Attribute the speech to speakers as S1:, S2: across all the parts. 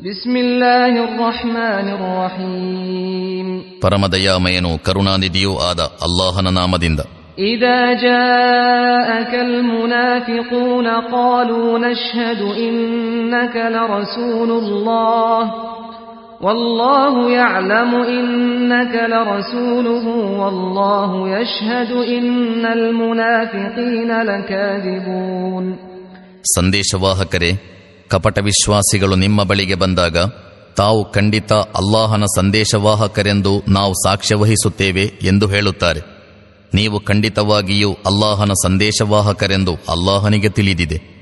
S1: بسم الله الرحمن الرحيم
S2: ಪರಮದಯಾಮಯನು ಕರುಣಾನಿಧಿಯೂ ಆದ ಅಲ್ಲಾಹನ ನಾಮದಿಂದ
S1: إذا جاءك المنافقون قالوا نشهد إنك لرسول الله والله يعلم إنك لرسوله والله يشهد إن المنافقين لكاذبون
S2: ಸಂದೇಶವಾಹಕರೇ ಕಪಟ ವಿಶ್ವಾಸಿಗಳು ನಿಮ್ಮ ಬಳಿಗೆ ಬಂದಾಗ, ತಾವು ಖಂಡಿತ ಅಲ್ಲಾಹನ ಸಂದೇಶವಾಹಕರೆಂದು ನಾವು ಸಾಕ್ಷ್ಯ ವಹಿಸುತ್ತೇವೆ ಎಂದು ಹೇಳುತ್ತಾರೆ. ನೀವು ಖಂಡಿತವಾಗಿಯೂ ಅಲ್ಲಾಹನ ಸಂದೇಶವಾಹಕರೆಂದು ಅಲ್ಲಾಹನಿಗೆ ತಿಳಿದಿದೆ.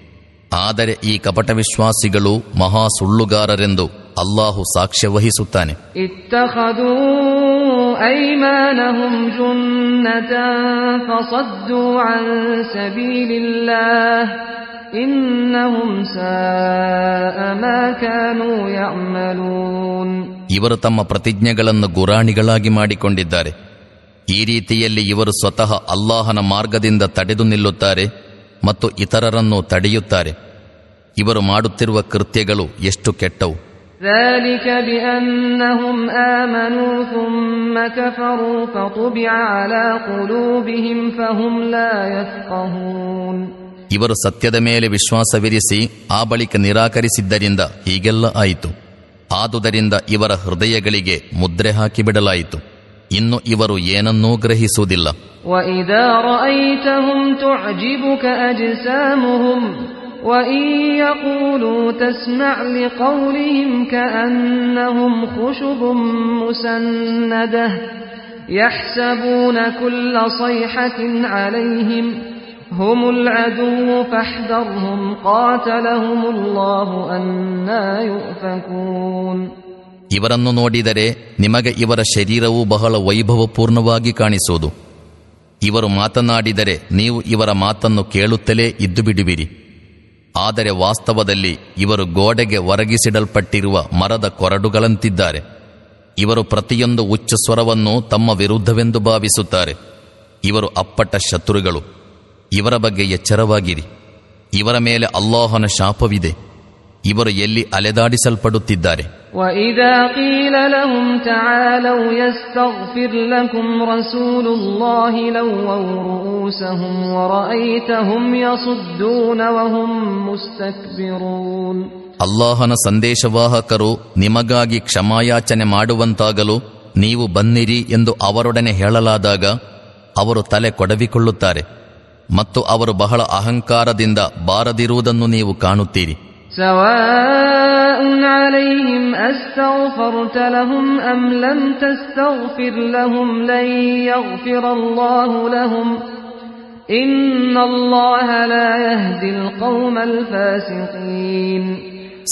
S2: ಆದರೆ ಈ ಕಪಟ ವಿಶ್ವಾಸಿಗಳು ಮಹಾ ಸುಳ್ಳುಗಾರರೆಂದು ಅಲ್ಲಾಹು ಸಾಕ್ಷ್ಯ ವಹಿಸುತ್ತಾನೆ.
S1: ಇತ್ತಹದು أيمانهم جنة فصدوا عن سبيل الله إنهم ساء ما كانوا يعملون
S2: ಇವರು ತಮ್ಮ ಪ್ರತಿಜ್ಞೆಗಳನ್ನು ಗುರಾಣಿಗಳಾಗಿ ಮಾಡಿಕೊಂಡಿದ್ದಾರೆ ಈ ರೀತಿಯಲ್ಲಿ ಇವರು ಸ್ವತಃ ಅಲ್ಲಾಹನ ಮಾರ್ಗದಿಂದ ತಡೆದು ನಿಲ್ಲುತ್ತಾರೆ ಮತ್ತು ಇತರರನ್ನು ತಡೆಯುತ್ತಾರೆ ಇವರು ಮಾಡುತ್ತಿರುವ ಕೃತ್ಯಗಳು ಎಷ್ಟು ಕೆಟ್ಟವು
S1: ذلك بأنهم آمنوا ثم كفروا فطبع على قلوبهم فهم لا يفقهون
S2: ಇವರು ಸತ್ಯದ ಮೇಲೆ ವಿಶ್ವಾಸವಿರಿಸಿ ಆ ಬಳಿಕ ನಿರಾಕರಿಸಿದ್ದರಿಂದ ಹೀಗೆಲ್ಲ ಆಯಿತು ಆದುದರಿಂದ ಇವರ ಹೃದಯಗಳಿಗೆ ಮುದ್ರೆ ಹಾಕಿಬಿಡಲಾಯಿತು ಇನ್ನು ಇವರು ಏನನ್ನೂ ಗ್ರಹಿಸುವುದಿಲ್ಲ
S1: وإذا رأيتهم تعجبك أجسامهم وإن يقولوا تسمع لقولهم كأنهم خشب مسندة يحسبون كل صيحة عليهم هم العدو فاحذرهم قاتلهم الله أنا يؤفكون
S2: ಇವರನ್ನು ನೋಡಿದರೆ ನಿಮಗೆ ಇವರ ಶರೀರವು ಬಹಳ ವೈಭವಪೂರ್ಣವಾಗಿ ಕಾಣಿಸುವುದು ಇವರು ಮಾತನಾಡಿದರೆ ನೀವು ಇವರ ಮಾತನ್ನು ಕೇಳುತ್ತಲೇ ಇದ್ದು ಬಿಡುವಿರಿ ಆದರೆ ವಾಸ್ತವದಲ್ಲಿ ಇವರು ಗೋಡೆಗೆ ಒರಗಿಸಿಡಲ್ಪಟ್ಟಿರುವ ಮರದ ಕೊರಡುಗಳಂತಿದ್ದಾರೆ ಇವರು ಪ್ರತಿಯೊಂದು ಉಚ್ಚ ಸ್ವರವನ್ನು ತಮ್ಮ ವಿರುದ್ಧವೆಂದು ಭಾವಿಸುತ್ತಾರೆ ಇವರು ಅಪ್ಪಟ ಶತ್ರುಗಳು ಇವರ ಬಗ್ಗೆ ಎಚ್ಚರವಾಗಿರಿ ಇವರ ಮೇಲೆ ಅಲ್ಲಾಹನ ಶಾಪವಿದೆ ಇವರು ಎಲ್ಲಿ ಅಲೆದಾಡಿಸಲ್ಪಡುತ್ತಿದ್ದಾರೆ
S1: وإذا قيل لهم تعالوا يستغفر لكم رسول الله لووا رؤوسهم ورأيتهم يصدون وهم مستكبرون
S2: ಅಲ್ಲಾಹನ ಸಂದೇಶವಾಹಕರು ನಿಮಗಾಗಿ ಕ್ಷಮಾಯಾಚನೆ ಮಾಡುವಂತಾಗಲು ನೀವು ಬನ್ನಿರಿ ಎಂದು ಅವರೊಡನೆ ಹೇಳಲಾದಾಗ ಅವರು ತಲೆ ಕೊಡವಿಕೊಳ್ಳುತ್ತಾರೆ ಮತ್ತು ಅವರು ಬಹಳ ಅಹಂಕಾರದಿಂದ ಬಾರದಿರುವುದನ್ನು ನೀವು ಕಾಣುತ್ತೀರಿ.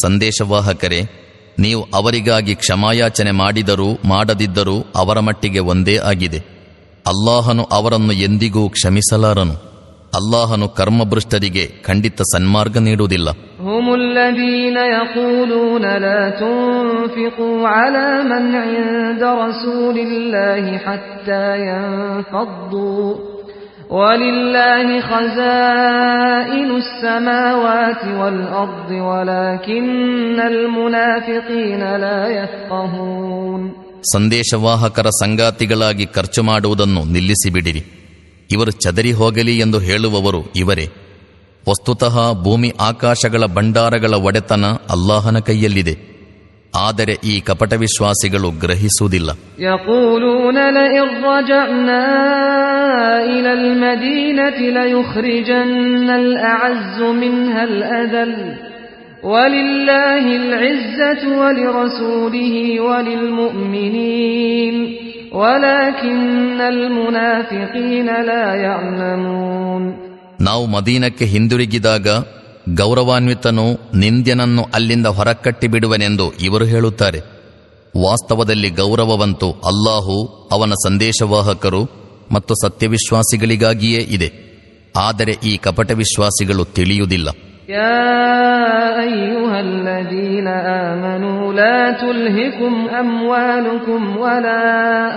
S2: ಸಂದೇಶವಾಹಕರೇ ನೀವು ಅವರಿಗಾಗಿ ಕ್ಷಮಾಯಾಚನೆ ಮಾಡಿದರೂ ಮಾಡದಿದ್ದರೂ ಅವರ ಮಟ್ಟಿಗೆ ಒಂದೇ ಆಗಿದೆ. ಅಲ್ಲಾಹನು ಅವರನ್ನು ಎಂದಿಗೂ ಕ್ಷಮಿಸಲಾರನು. ಅಲ್ಲಾಹನು ಕರ್ಮಭ್ರಷ್ಟರಿಗೆ ಖಂಡಿತ ಸನ್ಮಾರ್ಗ ನೀಡುವುದಿಲ್ಲ.
S1: ಹುಮುಲ್ಲದೀನ ಯಕೂಲೂನ ಲತುನ್ಫಿಕು ಅಲ ಮನ್ ಇಂದ ರಸೂಲಿಲ್ಲಾಹಿ ಹತ್ತ ಯನ್ಫದ್ದು. ವಲಿಲ್ಲಾಹಿ ಖಜಾಯಿನು ಸಮಾವಾತಿ ವಲ್ ಅರ್ದಿ ವಲಕಿನ್ನಲ್ ಮುನಾಫಿಕೀನ ಲ ಯಫ್ಕಹೂನ್.
S2: ಸಂದೇಶವಾಹಕರ ಸಂಗಾತಿಗಳಾಗಿ ಖರ್ಚು ಮಾಡುವುದನ್ನು ನಿಲ್ಲಿಸಿಬಿಡಿರಿ. ಇವರು ಚದರಿ ಹೋಗಲಿ ಎಂದು ಹೇಳುವವರು ಇವರೇ ವಸ್ತುತಃ ಭೂಮಿ ಆಕಾಶಗಳ ಭಂಡಾರಗಳ ಒಡೆತನ ಅಲ್ಲಾಹನ ಕೈಯಲ್ಲಿದೆ ಆದರೆ ಈ ಕಪಟ ವಿಶ್ವಾಸಿಗಳು ಗ್ರಹಿಸುವುದಿಲ್ಲ
S1: يقولون لئن رجعنا إلى المدينة ليخرجن الأعز منها الأذل ولله العزة ولرسوله وللمؤمنين
S2: ನಾವು ಮದೀನಕ್ಕೆ ಹಿಂದಿರುಗಿದಾಗ ಗೌರವಾನ್ವಿತನು ನಿಂದ್ಯನನ್ನು ಅಲ್ಲಿಂದ ಹೊರಕಟ್ಟಿ ಬಿಡುವನೆಂದು ಇವರು ಹೇಳುತ್ತಾರೆ. ವಾಸ್ತವದಲ್ಲಿ ಗೌರವವಂತು ಅಲ್ಲಾಹು ಅವನ ಸಂದೇಶವಾಹಕರು ಮತ್ತು ಸತ್ಯವಿಶ್ವಾಸಿಗಳಿಗಾಗಿಯೇ ಇದೆ. ಆದರೆ ಈ ಕಪಟ ವಿಶ್ವಾಸಿಗಳು ತಿಳಿಯುವುದಿಲ್ಲ.
S1: يا أيها الذين آمنوا لا تلهكم أموالكم ولا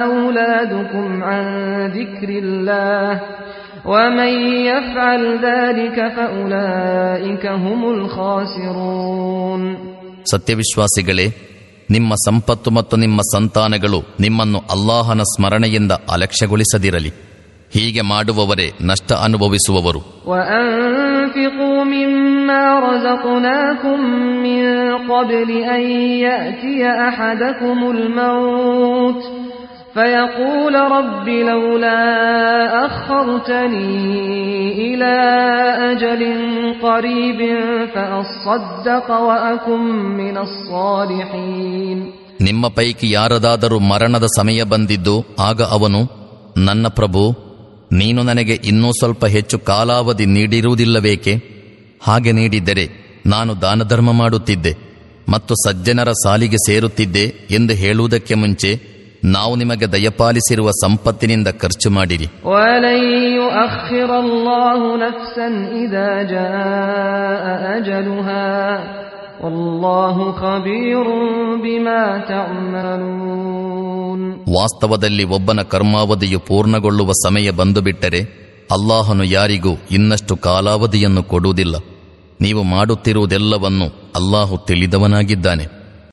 S1: أولادكم عن ذكر الله ومن يفعل ذلك فأولئك هم الخاسرون
S2: ಸತ್ಯವಿಶ್ವಾಸಿಗಳೇ ನಿಮ್ಮ ಸಂಪತ್ತು ಮತ್ತು ನಿಮ್ಮ ಸಂತಾನಗಳು ನಿಮ್ಮನ್ನು ಅಲ್ಲಾಹನ ಸ್ಮರಣೆಯಿಂದ ಅಲಕ್ಷ್ಯಗೊಳಿಸದಿರಲಿ ಹೀಗೆ ಮಾಡುವವರೇ ನಷ್ಟ ಅನುಭವಿಸುವವರು
S1: وأنفقوا مما رزقناكم من قبل أن يأتي أحدكم الموت فيقول رب لولا أخرتني إلى أجل قريب فأصدق وأكن من الصالحين
S2: ನಿಮ್ಮ ಪೈಕಿ ಯಾರದಾದರೂ ಮರಣದ ಸಮಯ ಬಂದಿದ್ದು ಆಗ ಅವನು ನನ್ನ ಪ್ರಭು ನೀನು ನನಗೆ ಇನ್ನೂ ಸ್ವಲ್ಪ ಹೆಚ್ಚು ಕಾಲಾವಧಿ ನೀಡಿರುವುದಿಲ್ಲಬೇಕೆ ಹಾಗೆ ನೀಡಿದ್ದರೆ ನಾನು ದಾನಧರ್ಮ ಮಾಡುತ್ತಿದ್ದೆ ಮತ್ತು ಸಜ್ಜನರ ಸಾಲಿಗೆ ಸೇರುತ್ತಿದ್ದೆ ಎಂದು ಹೇಳುವುದಕ್ಕೆ ಮುಂಚೆ ನಾವು ನಿಮಗೆ ದಯಪಾಲಿಸಿರುವ ಸಂಪತ್ತಿನಿಂದ ಖರ್ಚು ಮಾಡಿರಿ.
S1: ಒಲ್ಲಾಹು
S2: ವಾಸ್ತವದಲ್ಲಿ ಒಬ್ಬನ ಕರ್ಮಾವಧಿಯು ಪೂರ್ಣಗೊಳ್ಳುವ ಸಮಯ ಬಂದುಬಿಟ್ಟರೆ ಅಲ್ಲಾಹನು ಯಾರಿಗೂ ಇನ್ನಷ್ಟು ಕಾಲಾವಧಿಯನ್ನು ಕೊಡುವುದಿಲ್ಲ. ನೀವು ಮಾಡುತ್ತಿರುವುದೆಲ್ಲವನ್ನು ಅಲ್ಲಾಹು ತಿಳಿದವನಾಗಿದ್ದಾನೆ.